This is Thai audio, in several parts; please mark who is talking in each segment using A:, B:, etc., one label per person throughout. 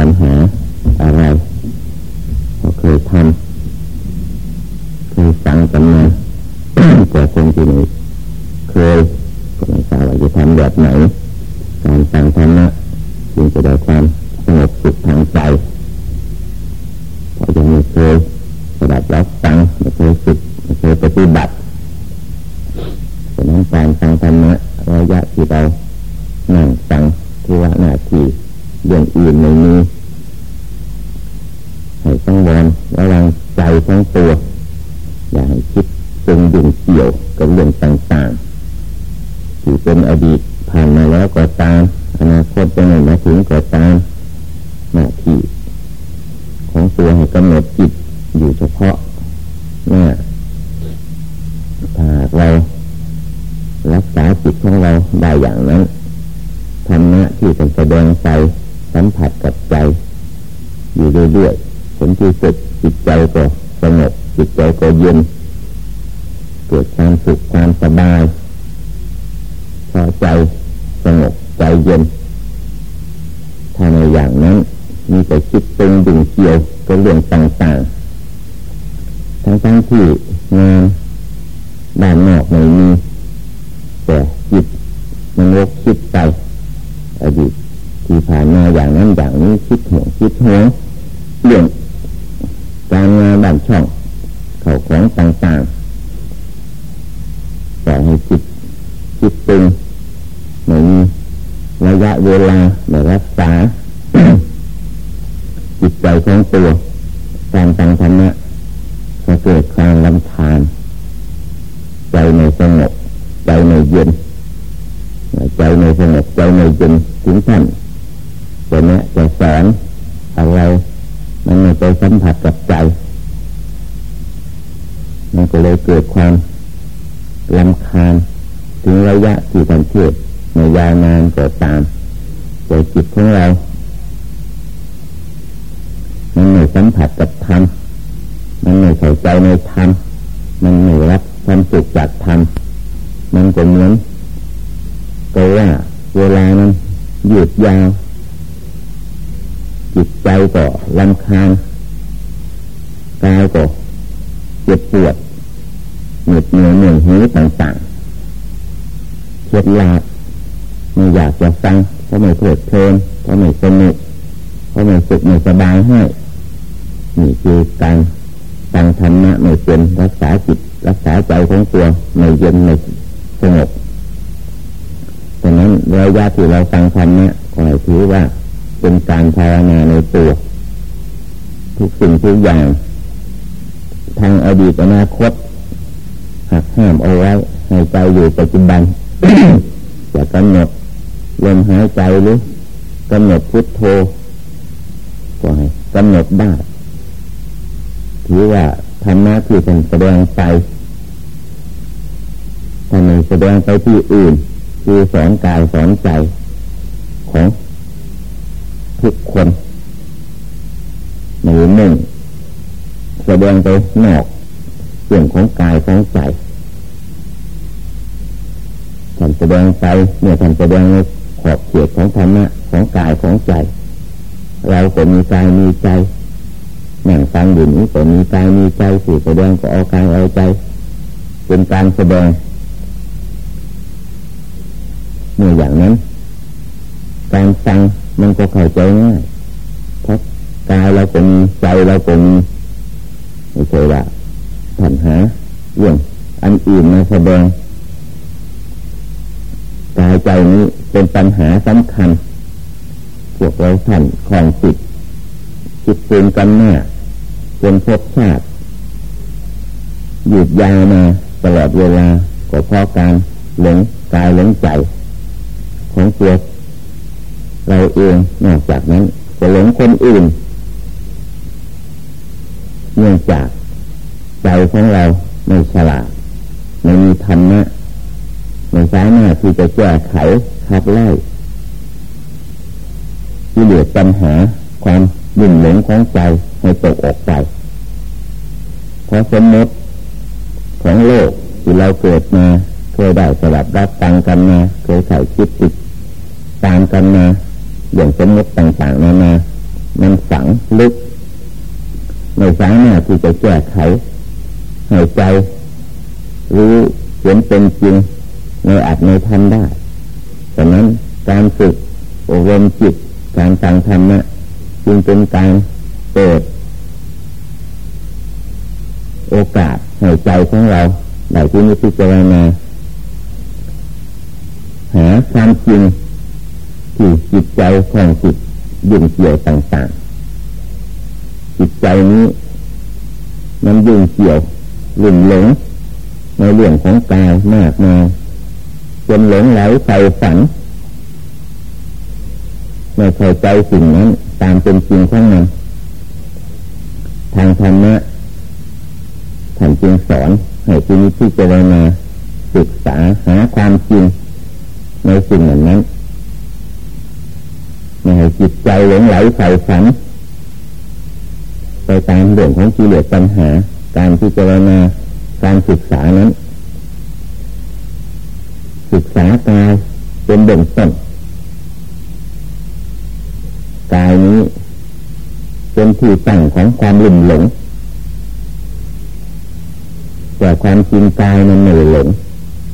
A: ปัญหา อย่างนั้นธรรมะที่เป็นแสดงใจสัมผัสกับใจ อยู่เรื่อยๆผลที่สุดจิตใจก็สงบจิตใจก็เย็น นถึงท่าน คือการฟังธรรมะไม่เป็นรักษาจิตรักษาใจของตัวไม่เย็นไม่สงบดังนั้นระยะที่เราฟังธรรมะขอให้ถือว่าเป็นการภาวนาในตัว ทุกสิ่งทุกอย่าง ทางอดีตอนาคตหักห้ามเอาไว้ให้ใจอยู่ปัจจุบันจะกำหนดลมหายใจหรือกำหนดพุทโธก็ให้กำหนดได้ ถือว่าธรรมะที่เป็นแสดงไปทำไมแสดงไปที่อื่น คือสอนกายสอนใจของทุกคนในหนึ่งแสดงไปนอกเรื่องของกายของใจท่านแสดงไปเนี่ยท่านแสดงในขอบเขตของธรรมะของกายของใจ เราก็มีกายมีใจ ดูนี้ก็มีกายมีใจสื่อแสดงก็เอากายเอาใจ เป็นการแสดงเมื่ออย่างนั้น การฟังมันก็เข้าใจง่ายเพราะกายเราก็มีใจเราก็มีไม่ใช่ว่าปัญหาเรื่องอันอื่นมาแสดงกายใจนี้เป็นปัญหาสำคัญพวกเราท่านของจิตจิตเป็นกันแน่ เป็นภพชาติหยุดยาวมาตลอดเวลาก็เพราะการหลงกายหลงใจ ของตัวเราเองนอกจากนั้นก็หลงคนอื่นเนื่องจากใจของเราไม่ฉลาดไม่มีธรรมะไม่สามารถที่จะแก้ไขขับไล่ที่เหลือปัญหาความ ยุ่งหลงของใจให้ตกออกไปเพราะสมมติของโลกที่เราเกิดมาเคยได้สลับรับตังกันมาเคยใส่คิดติดตามกันมาอย่างสมมติต่างๆนานามันฝังลึกไม่สามารถที่จะแก้ไขหายใจรู้เห็นเป็นจริงในอัดในทำได้ดังนั้นการฝึกอบรมจิตการสั่งธรรมะ จึงเป็นการเปิด โอกาสหายใจของเราได้ที่นิพพานาหาความจริงที่จิตใจของจิตยุ่งเกี่ยวต่างๆ จิตใจนี้ มันยุ่งเกี่ยวหลุ่มหลงในเรื่องของกายมากมายจนหลงไหลใส่ฝันไม่เข้าใจสิ่งนั้น ตามเป็นจริงของมัน ทางธรรมะท่านจึงสอนให้ที่นี้ที่เจรณาศึกษาหาความจริงในสิ่งนั้นนั้นไม่ให้จิตใจหลงไหลใส่ฝันไปตามเรื่องของกิเลสปัญหา การพิจารณาการศึกษานั้น ศึกษากายเป็นเบื้องต้นกายนี้ เป็นที่ตั้งของความลุ่มหลง แต่ความจริงกายมันไม่หลง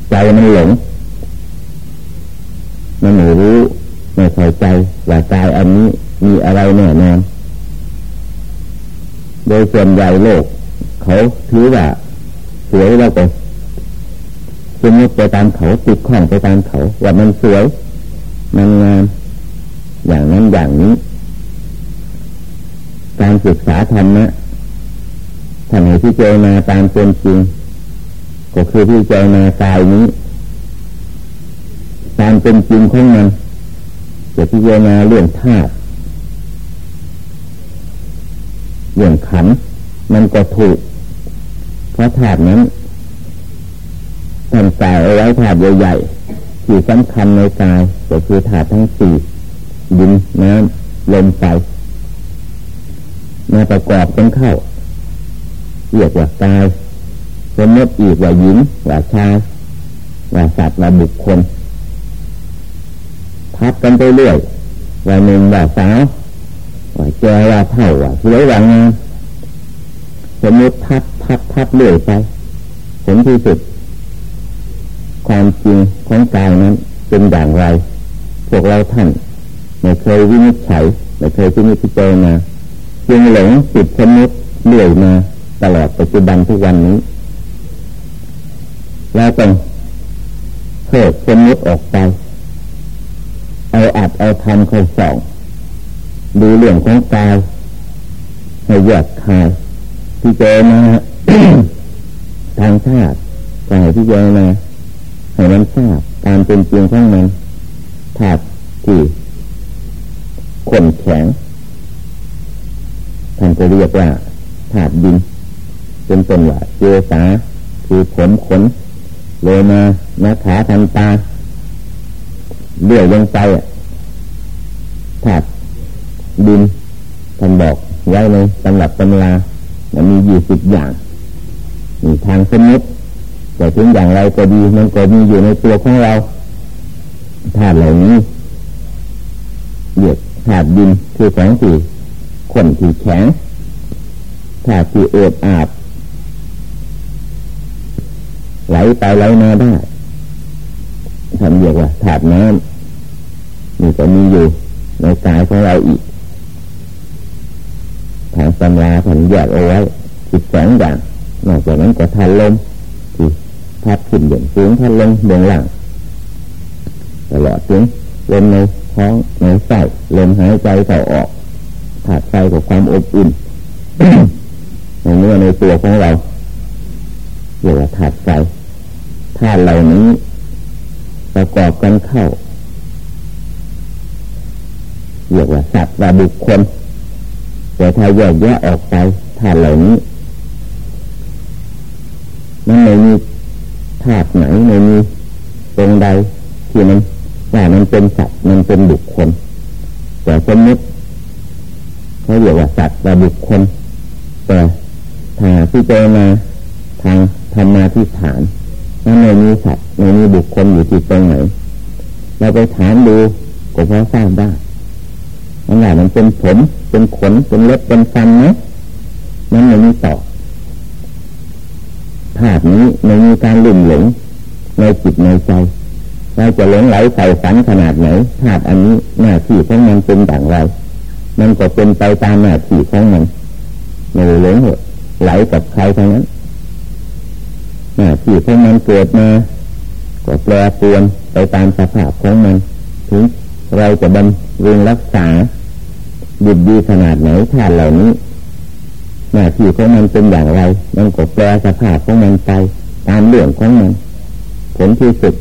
A: ใจมันหลง มันไม่รู้ไม่เข้าใจว่ากายอันนี้มีอะไรแน่นอนโดยส่วนใหญ่โลก เขาถือว่าสวยแล้วก็สมมติไปตามเขาติดข้องไปตามเขา ว่ามันสวยมันงามอย่างนั้นอย่างนี้ ศึกษาธรรมะทำให้ที่เจมาตามเป็นจริง ก็คือที่เจมากายนี้ ตามเป็นจริงของมันจะพิจารณาเรื่องธาตุเรื่องขันมันก็ถูก เพราะธาตุนั้นท่านกายเอาไว้ธาตุใหญ่ๆที่สำคัญในกายก็คือธาตุทั้งสี่ดินน้ำลมไฟ มาประกอบกันเข้าเรียกว่ากายสมมติอีกว่าหญิงว่าชายว่าสัตว์ว่าบุคคลทับกันไปเรื่อยว่าหนึ่งว่าสาวว่าแกว่าเท่าว่าสวยว่างามสมมติทับทับทับเรื่อยไปผลที่สุด ความจริงของกายนั้นเป็นอย่างไร พวกเราท่านไม่เคยวินิจฉัยไม่เคยที่นิจพพานา จึงหลงติดสมมติเรื่อยมาตลอดปัจจุบันทุกวันนี้เราต้องเพิกสมมติออกไป เอาอัดเอาทำเข้าสองดูเรื่องของกายให้แยกคายที่เจอมาทางธาตุกายที่เจอมาให้มันทราบการเป็นจริงของมันธาตุที่ขนแข็ง ท่านจะเรียกว่าธาตุดิน เป็นต้นว่าเจสาคือผมขนเลยมาหน้าขาทันตาเลื่อยลงไปถาดดินท่านบอกไว้ในตำรับตำรามันมียี่สิบอย่างมีทางสมมติแต่ถึงอย่างไรก็ดีมันก็มีอยู่ในตัวของเราธาตุเหล่านี้เหยียดธาตุดินคือแข็งที่ ขนที่แข็งธาที่เอิบอาบไหลไปไหลมาได้ทำเรียกว่าถาดน้ำนี่ก็มีอยู่ในกายของเราอีกทางตำราผันแยกเอาไว้สิบสองอย่างนอกจากนั้นก็ทันลมที่พัดขึ้นเบี่ยงสูงทันลมเบี่ยงหลังตลอดถึงลมในท้องในไส้ลมหายใจเข้าออก ถาดไฟกับความอบอุ่นในเนื้อในตัวของเราเรียกว่าถาดไฟธาตุเหล่านี้ ประกอบกันเข้าเรียกว่าสัตว์ว่าบุคคลแต่ถ้าแยกแยะออกไปธาตุเหล่านี้มันไม่มีธาตุไหนไม่มีตรงใดที่มันว่ามันเป็นสัตว์มันเป็นบุคคลแต่สมมติ เขาเรียกว่าสัตว์ว่าบุคคลแต่ถ้าที่เจอมาทางธรรมาที่ฐานนั่นไม่มีสัตว์ไม่มีบุคคลอยู่ที่ตรงไหนเราไปถามดูก็พอทราบได้มันว่ามันเป็นผมเป็นขนเป็นเล็บเป็นฟันไหมมันไม่มีต่อภาพนี้ไม่มีการลุ่มหลงในจิตในใจเราจะหลงไหลใส่ฝันขนาดไหนภาพอันนี้หน้าที่ของมันเป็นอย่างไร มันก็เป็นไปตามหน้าที่ของมันไม่หลงไหลกับใครทั้งนั้นหน้าที่ของมันเกิดมาก็แปรปรวนไปตามสภาพของมัน ถึงเราจะบำรุงรักษาบุญดีขนาดไหนธาตุเหล่านี้หน้าที่ของมันเป็นอย่างไร มันก็แปรสภาพของมันไปตามเรื่องของมันผลที่สุด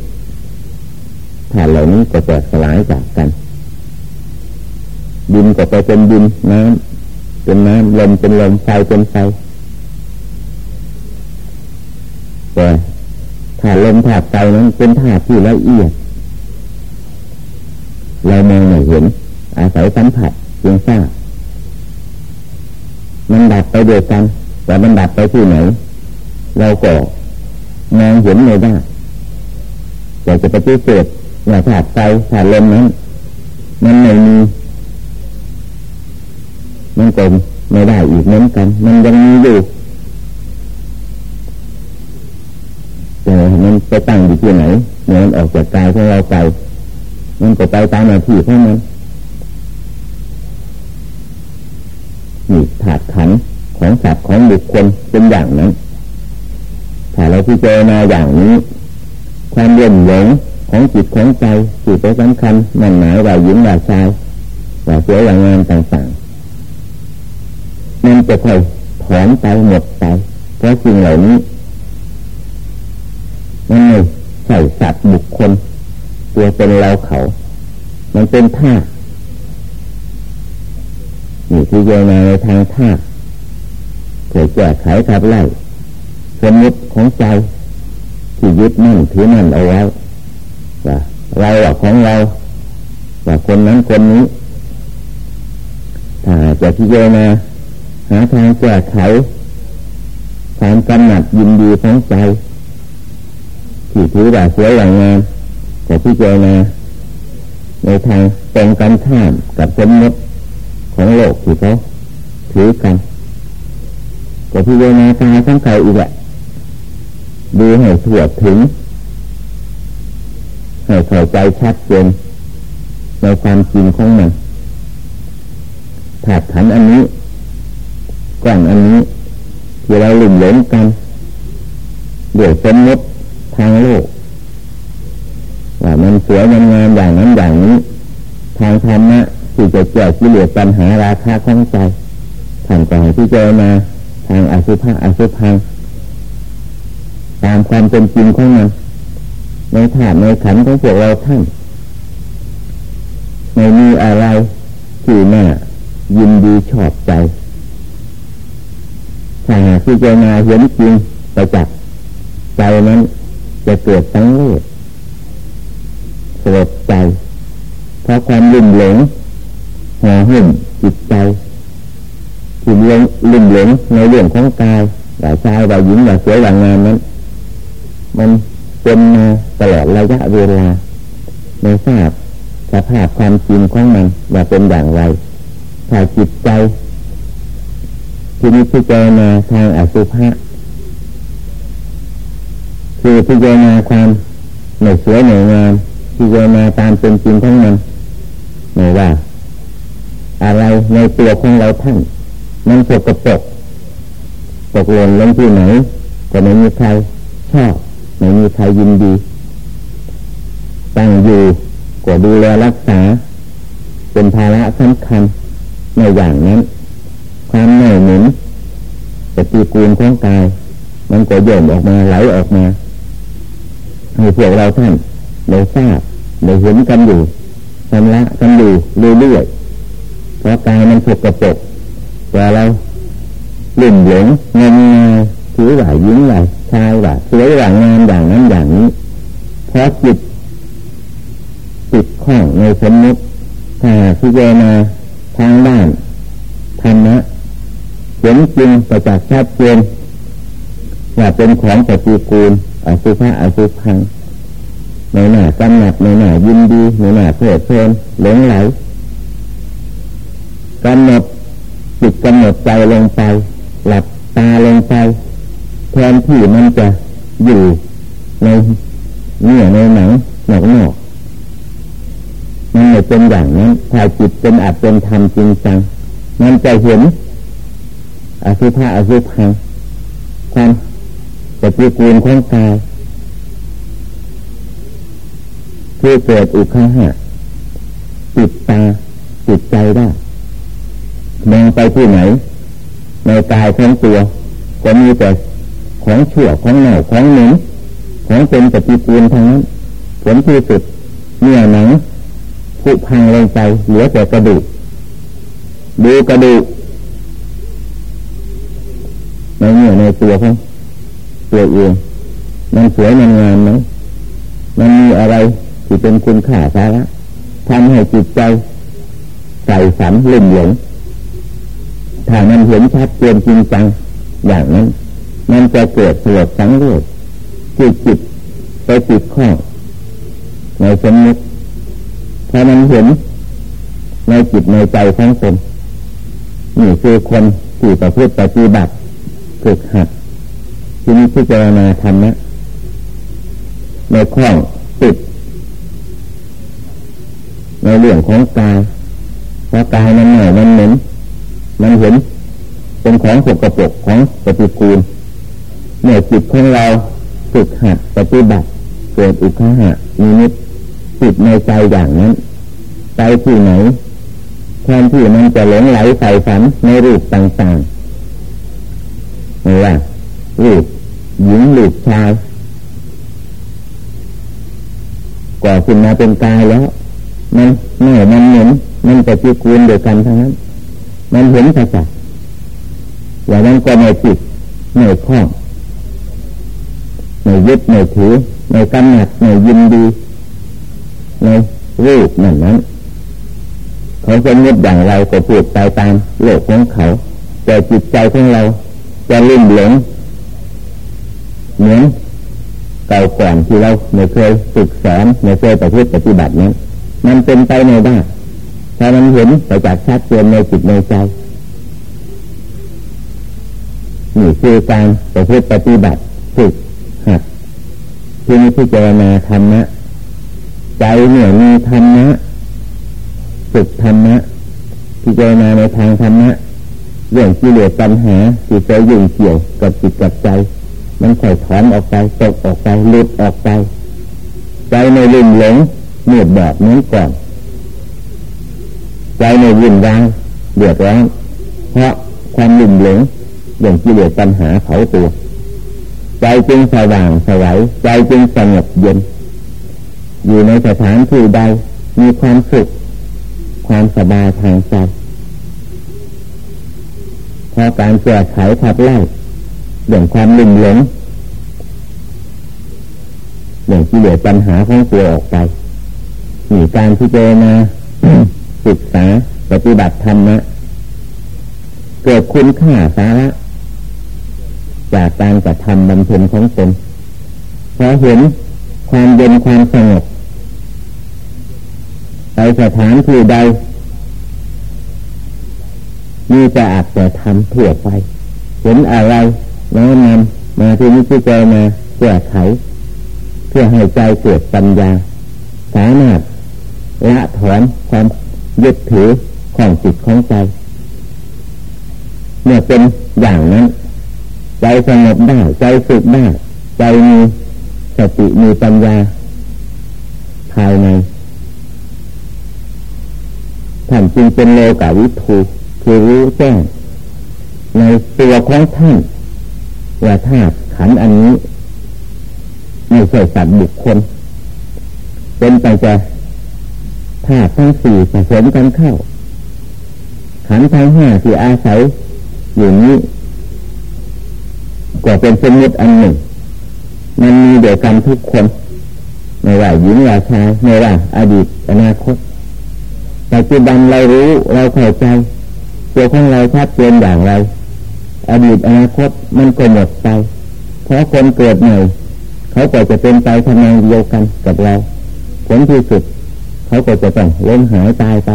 A: ธาตุเหล่านี้ก็แตกสลายจากกัน นก็ไปเป็นดินน้ำเป็นน้ำลมเป็นลมไฟเป็นไฟแต่ธาลมธาไฟนั้นเป็นธาตุที่ละเอียดเรามองไม่เห็น อาศัยสัมผัสเพียงทราบมันดับไปเดียวกันแต่มันดับไปที่ไหน เราก็มองเห็นไม่ได้แต่จะปฏิเสธว่าถาดไฟถาดลมนั้น มันไม่มี มันก็ไม่ได้อีกเหมือนกัน มันยังมีอยู่แต่มันไปตั้งอยู่ที่ไหนเมื่อมันออกจากกายของเราไปมันก็ไปตามหน้าที่ของมันนี่ถาดขันของสัตว์ของบุคคลเป็นอย่างนั้นถ้าเราพิจารณาอย่างนี้ ความเลื่อมหลงของจิตของใจจิตไปสำคัญมันหมายว่าหญิงว่าชายว่าเสียอย่างงานต่างๆ มันจะค่อยถอนไปหมดไป เพราะสิ่งเหล่านี้มันไม่ใช่สัตว์บุคคลตัวเป็นเราเขา มันเป็นท่านี่ที่เยนาในทางท่าเกิดแก้ไขขับไล่สมมติของใจที่ยึดมั่นถือมั่นเอาไว้ว่าเราว่าของเราว่าคนนั้นคนนี้ถ้าจะที่เยนา หาทางแก้ไขความกำหนัดยินดีของใจที่ถือว่าสวยอย่างงามแต่ที่เจนาในทางตรงกันข้ามกับสมมติของโลกที่เขาถือกันก็พิจารณาตายทั้งใครอีกแหละดูให้ถ่วถึงให้เข้าใจชัดเจนในความจริงของมันถาดขันอันนี้ ก่อนอันนี้ที่เราหลุ่มหลงกันเดี๋ยวสมมติทางโลกว่ามันสวยมันงามอย่างนั้นอย่างนี้ ทางธรรมะที่จะแก้กิเลสปัญหาราคาข้องใจท่านก็ให้ที่เจอมาทางอสุภะอสุพังตามความเป็นจริงของมันในถาดในขันของพวกเราท่านไม่มีอะไรที่น่ายินดีชอบใจ ถ้าหากที่เจมาเห็นจริงไปจับใจนั้นจะเกิดตั้งเวทสลดใจ เพราะความลุ่มหลงห่อหุ้มจิตใจที่เลี้ยงลุ่มหลงในเรื่องของกายว่าชายว่าหญิงว่าสวยว่างามนั้น มันเป็นมาตลอดระยะเวลาในทราบสภาพความจริงของมันว่าเป็นอย่างไรถ้าจิตใจ ที่นี้พิจารณาทางอสุภะคือพิจารณาความไม่สวยไม่งามพิจารณาตามเป็นจริงทั้งนั้นไม่ว่า อะไรในตัวของเราท่านมันสกปรกตกหล่นลงที่ไหนก็ไม่มีใครชอบไม่มีใครยินดี ตั้งอยู่ก็ดูแลรักษา เป็นภาระสำคัญในอย่างนั้น ความเหน่อยหนุนปฏิกูลของกาย มันก็โยมออกมาไหลออกมาให้พวกเราท่านได้ทราบได้เห็นกันอยู่ชำระกันอยู่เรื่อยๆเพราะกายมันสกปรกแต่เราลุ่มหลงเงินงาถือว่ายิ้มว่าชายว่าสวยว่างามอย่างนั้นอย่างนี้เพราะจิตติดข้องในสมมติถ้าพิจารณาทางด้าน ห็นจริงประจักษ์ชัดเจนว่าเป็นของปฏิกูลอสุภะอสุพังในหน้ากำหนัดในหน้ายินดีในหน้าเพลิดเพลินหลงไหลกำหนดจิตกำหนดใจลงไป หลับตาลงไปแทนที่มันจะอยู่ในเนื้อในหนังหนอกนอกมันไม่เป็นอย่างนั้นถ้าจิตเป็นอัดเป็นธรรมจริงจังมันจะเห็น อสุภะอสุพังความปฏิกูลของกายที่เกิดอุคหะจิตตาจิตใจได้มองไปที่ไหน ในกายของตัวก็มีแต่ของชั่วของเหน่าของหนึ่งของเป็นปฏิกูลทั้งนั้นผลที่สุดเนื้อหนังผุพังลงไปเหลือแต่กระดูกดูกระดูก เนื้อในตัวเของตัวเองมันสวยมันงามไหมมันมีอะไรที่เป็นคุณค่าสาระทำให้จิตใจใส่สันลุ่มหลงถ้ามันเห็นชัดเจนจริงจังอย่างนั้น มันจะเกิดสลดสังเวชจิตจิตไปติดข้องในสมมติถ้ามันเห็นในจิตในใจของตนนี่คือคนที่ประพฤติปฏิบัติ ฝึกหัดทีนี้พิจารณาธรรมะในข้องติดในเรื่องของกายเพราะกายมันเหนื่อยมันเหม็นมันเห็น เป็นของสกปรกของปฏิกูลเมื่อจิตของเราฝึกหัดปฏิบัติเกิดอุคหะมีนิดจิตในใจอย่างนั้นใจที่ไหนแทนที่มันจะหลงไหลใส่ฝันในรูปต่างๆ ไม่ว่ารูปหญิงรูปชายก่อขึ้นมาเป็นกายแล้ว มันเมื่อมันเหม็นมันจะจีกูลเดียวกันทั้งนั้น มันเห็นสัจจอย่างนั้นก็ไม่จิตไม่คล้องไม่ยึดไม่ถือไม่กำหนัดไม่ยินดีในรูปนั่นนั้นเขาจะยึดอย่างไรก็พูดไปตามโลกของเขา แต่จิตใจของเรา จะลุ่มหลงเหมือนเก่าก่อนที่เราไม่เคยศึกษาไม่เคยปฏิบัติปฏิบัตินั้นมันเป็นไปในได้ถ้ามันเห็นไปจากชัดเจนในจิตในใจนี่คือการประพฤติปฏิบัติฝึกหัดที่นี้พิจารณาธรรมะใจเนี่ยมีธรรมะฝึกธรรมะพิจารณาในทางธรรมะ เรื่องกิเลสปัญหาที่จะยุ่งเกี่ยวกับจิตกับใจ มันค่อยถอนออกไปตกออกไปหลุดออกไปใจในลืมหลงมืดแบบนี้ก่อนใจในวุ่นวายเดือดร้อนเพราะความลืมหลงอย่างกิเลสปัญหาเผาตัวใจจึงสว่างสวัยใจจึงสงบเย็น อยู่ในสถานที่ใดมีความสุข ความสบายทางใจ พราะการแก้ไขขับไล่เรื่องความลุ่มหลงเรื่องกิเหลสปัญหาของตัวออกไปมีการที่เจนาศึกษาปฏิบัติธรรมะเกิดคุณค่าสาระจากการกระทำบำเพ็ญของตนพอเห็นความเย็นความสงบไปสถานที่ใด มีจะอาจจะทำทั่วไป เห็นอะไรน้อมนำมาที่นี้ที่ใจมาแก้ไข เพื่อให้ใจเกิดปัญญา สามารถละถอนความยึดถือของจิตของใจ เมื่อเป็นอย่างนั้น ใจสงบได้ใจสุขได้ใจมีสติมีปัญญา ภายในท่านจึงเป็นโลกาวิทู คือรู้แจ้งในตัวของท่านว่าธาตุขันอันนี้ไม่ใช่สัตว์บุคคล เป็นไปจะธาตุทั้งสี่ผสมกันเข้า ขันทั้งห้าที่อาศัยอยู่นี้ก็เป็นสมมติอันหนึ่ง มันมีเดียวกันทุกคนไม่ว่าหญิงว่าชายไม่ว่าอดีตอนาคตปัจจุบันเรารู้เราเข้าใจ ตัวของเราชัดเจนอย่างไร อดีตอนาคตมันก็หมดไป เพราะคนเกิดใหม่เขาก็จะเป็นไปทำงานเดียวกันกับเรา ผลที่สุด เขาก็จะต้องล้มหายตายไป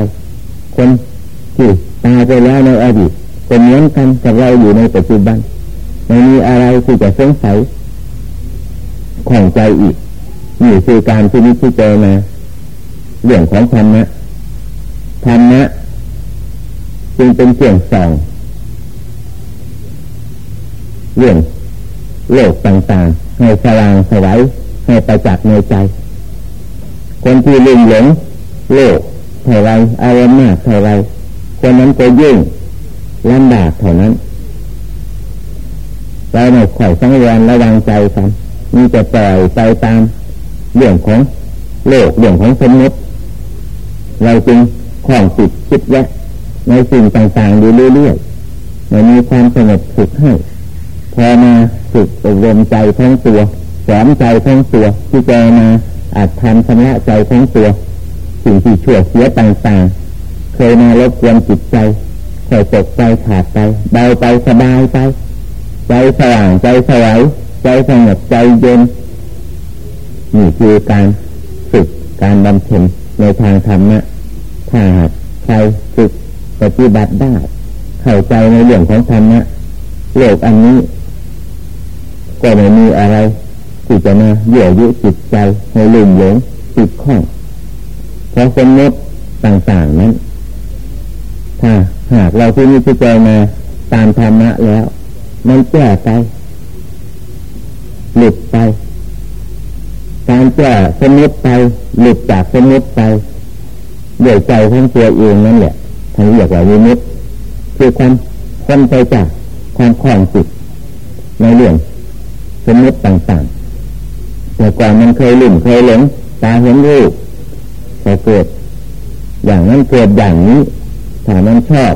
A: คนที่ตายไปแล้วในอดีตก็เหมือนกันกับเราอยู่ในปัจจุบันไม่มีอะไรที่จะสงสัยของใจอีกนี่คือการที่นิพพานมาเรื่องของธรรมะธรรมะ จึงเป็นเสียงสองเรื่องโลกต่างๆ ให้สว่างสวัยให้ประจักษ์ในใจ คนที่ลืมหลงโลกเท่าไรอารมณ์มากเท่าไรคนนั้นก็ยิ่งลำบากเท่านั้นเราไม่ค่อยสังวรระวังใจกันมีแต่ปล่อยไปตามเรื่องของโลกเรื่องของสมมติเราจึงคล้องติดคิดแยะ ในสิ่งต่างๆอยู่เรื่อยๆไม่มีความสงบสุขให้พอมาฝึกอบรมใจทั้งตัวสอนใจทั้งตัวที่จะมาอาจทำชำระใจทั้งตัว สิ่งที่ชั่วเสียต่างๆ เคยมารบกวนจิตใจค่อยตกใจขาดไปเบาไปสบายไป ใจสว่างใจสวยใจสงบใจเย็นนี่คือการฝึกการบำเพ็ญในทางธรรมะถ้าหากใครฝึก ปฏิบัติได้ เข้าใจในเรื่องของธรรมะโลกอันนี้ ก็ไม่มีอะไรที่จะมาเยื่อยุจิตใจให้ลืมหลงติดข้องเพราะสมมติต่างๆนั้น ถ้าหากเราที่นี่พิจารณาตามธรรมะแล้ว มันแก้ไปหลุดไป การแก้สมมติไปหลุดจากสมมติไปเดือยใจของตัวเองนั่นแหละ ท่านเรียกว่าวิมุตคือความพ้นไปจากความคล่องจิตในเรื่องสมมติต่างๆ แต่ก่อนมันเคยหลุ่มเคยหลงตาเห็นรูปพอเกิด อย่างนั้นเกิดอย่างนี้ถ้ามันชอบ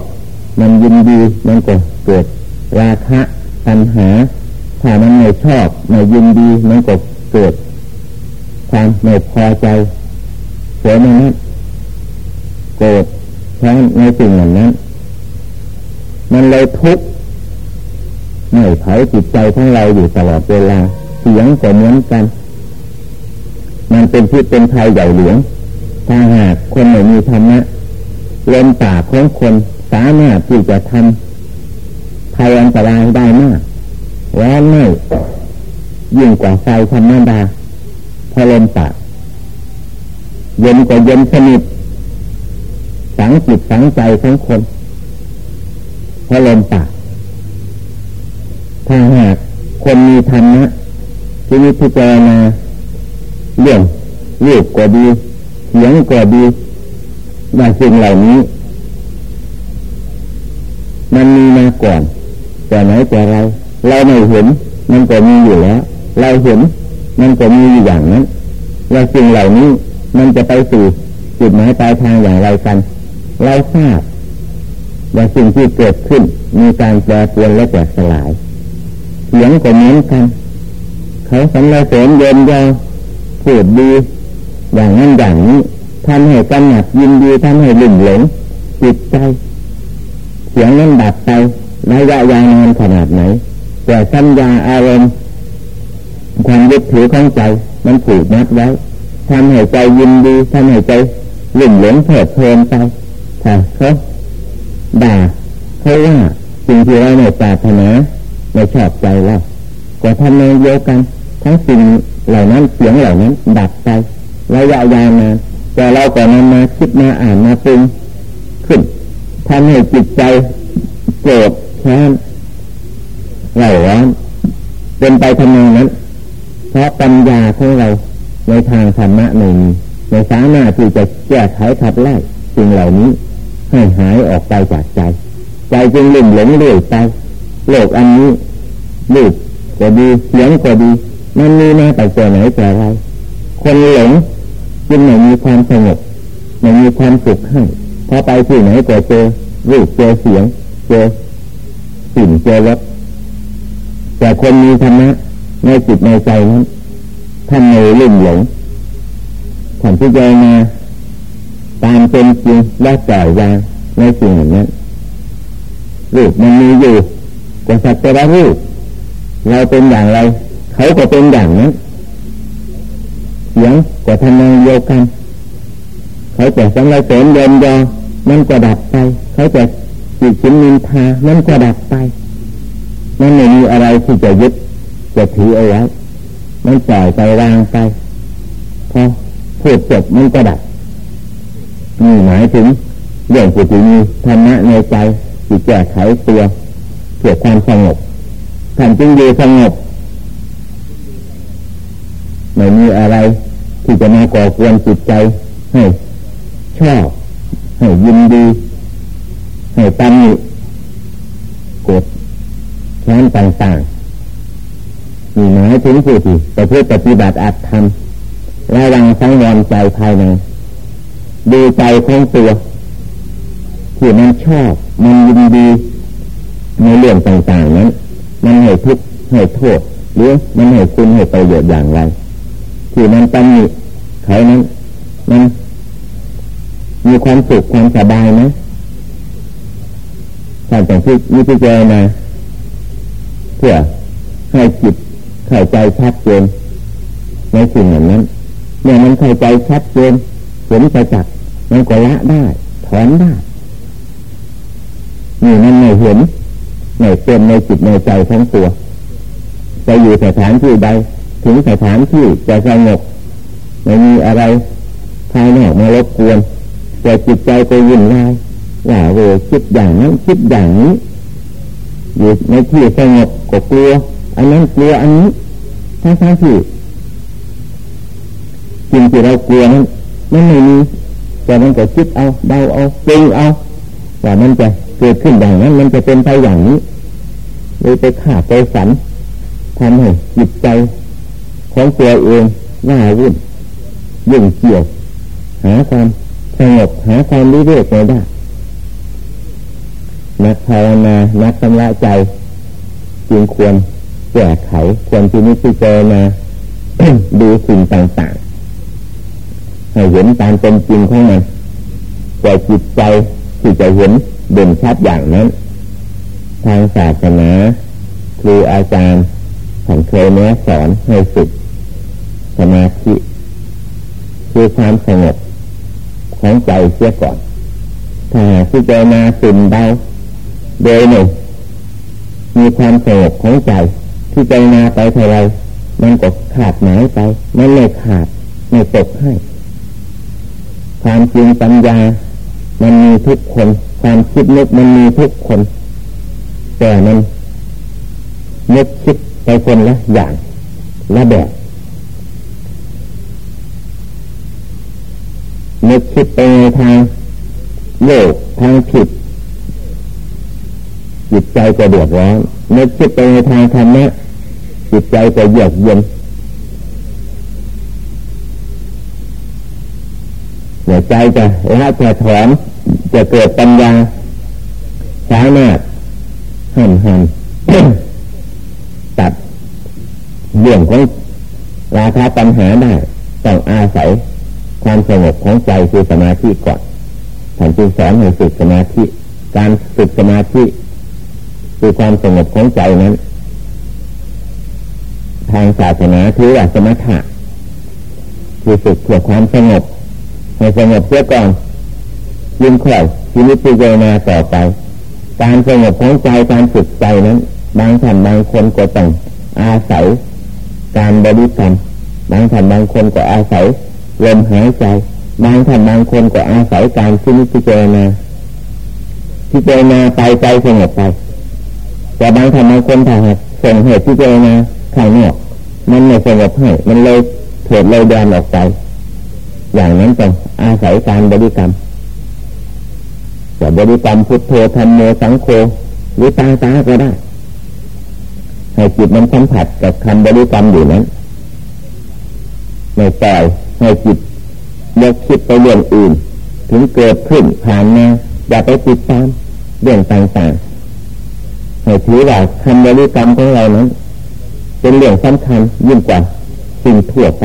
A: มันยินดีมันก็เกิดราคะปัญหา ถ้ามันไม่ชอบไม่ยินดีมันก็เกิดความไม่พอใจเสียนั้นโกรธ แค้นในสิ่งเหล่านั้น มันเลยทุกข์ไม่เผาจิตใจทั้งเราอยู่ตลอดเวลา เสียงก็เหมือนกัน มันเป็นพิษเป็นภัยใหญ่หลวงถ้าหากคนไม่มีธรรมะเลนปากของคนสามารถที่จะทำภัยอันตรายได้มากร้อนไม่ยิ่งกว่าไฟธรรมดาพอลมปากเย็นกว่าเย็นสนิท สังจิตสังใจของคนพอลมปากถ้าหากคนมีธรรมะชีวิตพิจารณาเรื่องรูปก็ดีเสียงก็ดีว่าสิ่งเหล่านี้ มันมีมาก่อน แต่ไหนแต่ไรเราไม่เห็น มันก็มีอยู่แล้ว เราเห็น มันก็มีอยู่อย่างนั้น แล้วสิ่งเหล่านี้มันจะไปสู่จุดหมายปลายทางอย่างไรกัน เราทราบว่าสิ่งที่เกิดขึ้น มีการแปรปรวนและแตกสลายเสียงก็เหมือนกัน เขาสำเร็จเสริมเยินยาวพูดดี อย่างนั้นอย่างนี้ทำให้กำหนัดยินดีทำให้ลุ่มหลงจิตใจเสียงนั้นดับไประยะยาวนานขนาดไหน แต่สัญญาอารมณ์ความยึดถือของใจ มันผูกมัดไว้ทำให้ใจยินดีทำให้ใจหลุ่มหลงเถิดเพลินไป ถ้าเขาด่าเขาว่าสิ่งที่เราไม่ปรารถนาไม่ชอบใจเราก็ทำในเดียวกันทั้งสิ่งเหล่านั้นเสียงเหล่านั้นดับไประยะยาวนานแต่เราก็นำมาคิดมาอ่านมาปรุงขึ้นทำให้จิตใจโกรธแค้นเหล่าร้อนเป็นไปทำนองนั้น เพราะปัญญาของเราในทางธรรมะหนึ่งในสามารถที่จะแก้ไขขับไล่สิ่งเหล่านี้ ให้หายออกไปจากใจ ใจจึงลุ่มหลงเรื่อยไป โลกอันนี้ลูกก็ดีเสียงก็ดีมันมีมาแต่เจอไหนแต่ไรคนหลงจึงไม่มีความสงบไม่มีความสุขให้พอไปที่ไหนก็เจอรูปเจอเสียง เจอสิ่งเจอรสแต่คนมีธรรมะในจิตในใจนั้นท่านไม่ลุ่มหลงท่านพิจารณา ตามเป็นจริงและปล่อยวางในสิ่งนั้นรูปมันมีอยู่ก็สัตว์แต่ละรูปเราเป็นอย่างไร เขาก็เป็นอย่างนั้นเสียงก็ทำงานเดียวกัน เขาจะสังไรเสริมเดินยอมันก็ดับไป เขาจะจิตชินนินทามันก็ดับไปมันไม่มีอะไรที่จะยึดจะถือเอาไว้มันปล่อยไปวางไปพอพูดจบมันก็ดับ นี่หมายถึงเรื่องจิตมีธรรมะในใจจิตแก้ไขตัวเกิดความสงบท่านจึงอยู่สงบไม่มีอะไรที่จะมาก่อกวนจิตใจให้ชอบให้ยินดีให้ตำหนิกดแค้นต่างๆมีหมายถึงผู้ที่จะเพื่อปฏิบัติอาจทำระวังสังวรใจภายใน ดูใจของตัวที่มันชอบ มันยินดีในเรื่องต่างๆนั้น มันให้ทุกข์ให้โทษ หรือมันให้คุณให้ประโยชน์อย่างไร ที่มันตำหนิเขานั้นมันมีความสุขความสบายไหมท่านต้องพิจิตรณาเพื่อให้จิตเข้าใจชัดเจนในสิ่งเหล่านั้นเมื่อมันเข้าใจชัดเจนเห็นประจักษ มันก็ละได้ ถอนได้นี่มันไม่เห็นไม่เป็นในจิตในใจของตัวจะอยู่สถานที่ใดถึงสถานที่จะสงบไม่มีอะไรภายนอกมารบกวน แต่จิตใจก็ยิ่งง่ายว่าเออคิดอย่างนั้นคิดอย่างนี้อยู่ในที่สงบก็กลัวอันนั้นกลัวอันนี้ทั้งทั้งที่จริงที่เรากลัวนั้นมันไม่มี แต่มันก็คิดเอาเดาเอาปรุงเอาว่ามันจะเกิดขึ้นอย่างนั้น มันจะเป็นไปอย่างนี้เลยไปขาดไปสันทำให้จิตใจของตัวเองหน้าวุ่นยุ่งเกี่ยว หาความสงบหาความรู้เรื่องไม่ได้นักภาวนานักชำระใจ จึงควรแก้ไขควรที่นิพพานาดูสิ่งต่างๆ ให้เห็นตามเป็นจริงของมันแต่จิตใจที่จะเห็นเด่นชัดอย่างนั้น ทางศาสนาครูอาจารย์ท่านเคยแนะสอนให้ฝึกสมาธิคือความสงบของใจเสียก่อน ถ้าที่เจมาสิ่งใดโดยหนึ่งมีความสงบของใจ ที่ใจนาไปเท่าไรมันก็ขาดหายไป มันไม่ขาด ไม่ตกให้ ความจริงปัญญา มันมีทุกคน ความคิดนึกมันมีทุกคน แต่มันนึกคิดไปคนละอย่างละแบบนึกคิดไปในทางโลกทางผิดจิตใจจะเดือดร้อนนึกคิดไปในทางธรรมะจิตใจจะเยือกเย็น เดี๋ยวใจจะละจะถอนจะเกิดปัญญาสามารถหันหันตัดเรื่องของราคาปัญหาได้ต้องอาศัยความสงบของใจคือสมาธิก่อนท่านจึงสอนให้ฝึกสมาธิ การฝึกสมาธิคือความสงบของใจนั้น ทางศาสนาถือว่าสมถะคือฝึกเพื่อความสงบ ให้สงบเพื่อก่อนยิ่งค่อยชีวิตพิจารณาต่อไป การสงบของใจการฝึกใจนั้น บางท่านบางคนก็ต้องอาศัย การบริกรรมบางท่านบางคนก็อาศัยลมหายใจ บางท่านบางคนก็อาศัยการคิดพิจารณาพิจารณาไปใจสงบไป แต่บางท่านบางคนถ้าหากส่งเหตุพิจารณาข้างนอกมันไม่สงบให้มันเลยเถิดเลยแดนออกไปอย่างนั้นต้อง อาศัยการบริกรรมจะบริกรรมพุทโธธรรมโมสังโฆหรือตาตาก็ได้ ให้จิตมันสัมผัสกับคำบริกรรมอยู่นั้นไม่ปล่อยให้จิตยกคิดไปเรื่องอื่น ถึงเกิดขึ้นผ่านมาอย่าไปติดตามเรื่องต่างๆให้ถือว่าคำบริกรรมของเรานั้น เป็นเรื่องสำคัญยิ่งกว่าสิ่งทั่วไป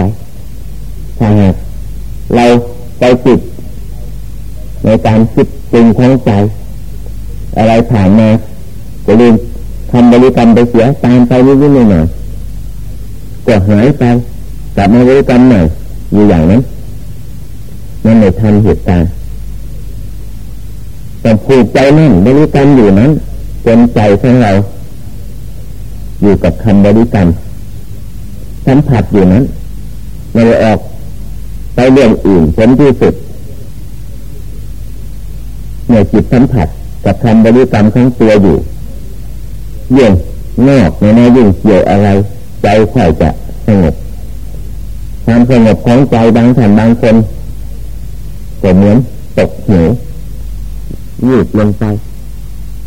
A: ถ้าหากเรา ไปติดในการคิดปรุงของใจ อะไรผ่านมาก็ลืมทำบริกรรมไปเสียตามไปนิดๆหน่อยก็หายไปกลับมาบริกรรมใหม่อยู่อย่างนั้นนั่นในทันเหตุการณ์แต่ผูกใจนั่นบริกรรมอยู่นั้นจนใจของเรา อยู่กับคำบริกรรมสัมผัสอยู่นั้นไม่ได้ออก เรื่องอื่นผลที่สุดเมื่อจิตสัมผัสกับคำบริกรรมของตัวอยู่เยี่ยงนอกในในยิ่งเกี่ยวอะไร ใจค่อยจะสงบความสงบของใจบางท่านบางคนก็เหมือนตกเหวยืดลงไป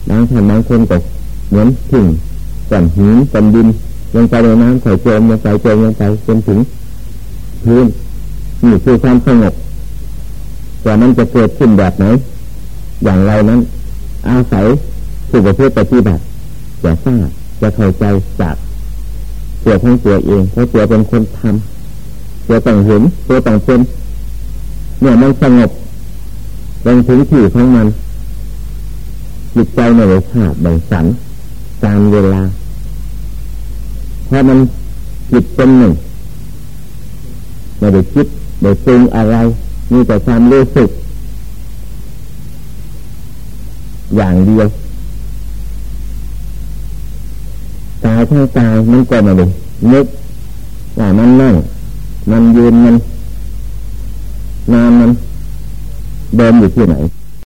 A: บางท่านบางคนก็เหมือนถึงก่อนหินก่อนดินลงไปในน้ำใส่โจมลงไปโจมลงไปจนถึงพื้น นี่คือความสงบแต่มันจะเกิดขึ้นแบบไหน อย่างไรนั้น อาศัยผู้ประพฤติปฏิบัติจะทราบจะเข้าใจจากตัวของตัวเองเพราะตัวเป็นคนทำตัวต้องเห็นตัวต้องเป็นเนี่ยมันสงบลงถึงที่ของมันจิตใจในเลยขาดแบ่งสันตามเวลาเพราะมันจิตเป็นหนึ่งไม่ได้คิด ไม่ปรุงอะไร มีแต่ความรู้สึก อย่างเดียวกายทั้งกายมันก็ไม่ได้นึกว่ามันนั่ง มันยืนมันนอนมันเดินอยู่ที่ไหน